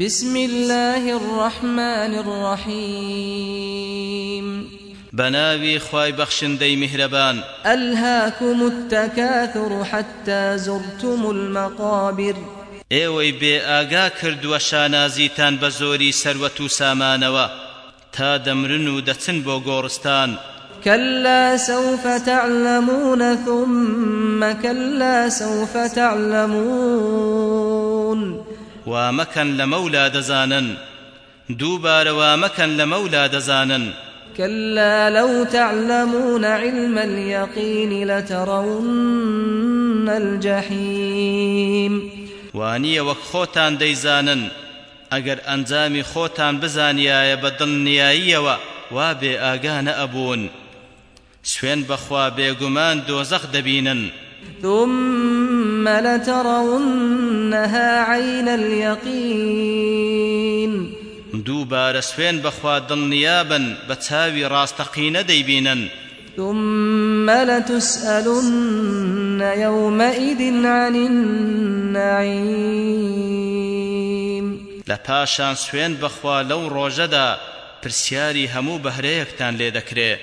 بسم الله الرحمن الرحيم. بناوي خواي بخشن دي مهربان ألهاكم التكاثر حتى زرتم المقابر. ئێوەی بێ ئاگا کردووە شانازیتان بە زۆری سەروەت و سامانەوە. تا دەمرن و دەچن بۆ گۆڕستان. كلا سوف تعلمون ثم كلا سوف تعلمون. ومكن لمولا دزانا. دوبار ومكن لمولا دزانا. كلا لو تعلمون علم اليقين لترون الجحيم. وانية وخوتان ديزانا اگر انزامي خوتان بزانيا بدل نيايا وابي اغان أبون سوين بخوا بيقمان دوزخ دبينا ثم ثم لترونها عين اليقين. دووبارە سوێن بەخوا دڵنیابن بە چاوی ڕاستەقینە دەیبینن. ثم لتسألن يومئذ عن النعيم. لە پاشان سوێن بەخوا لەو ڕۆژەدا پرسیاری هەموو بەهرەیەکتان لێ دەکرێت